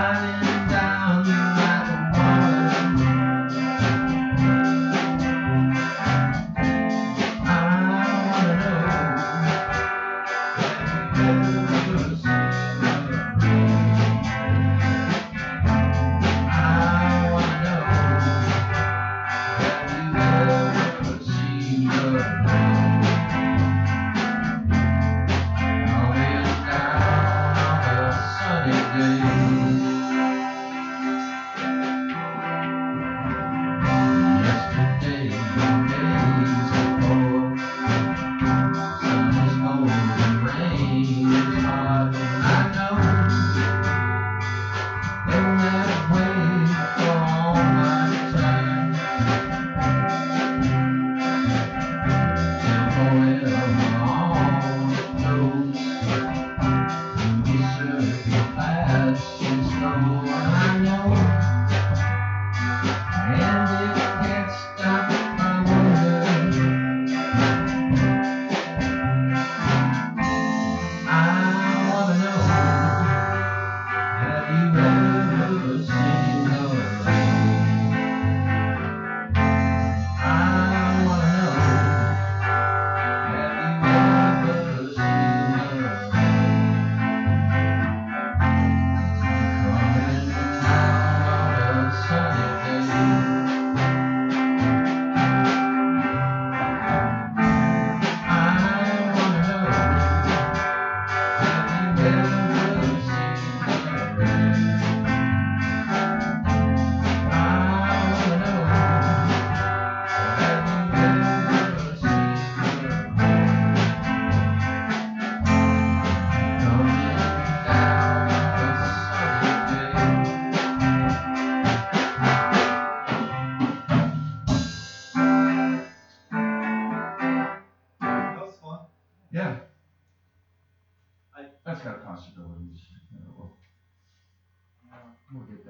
hiding Yeah. that's got possibilities. You uh, know, we'll, we'll get that.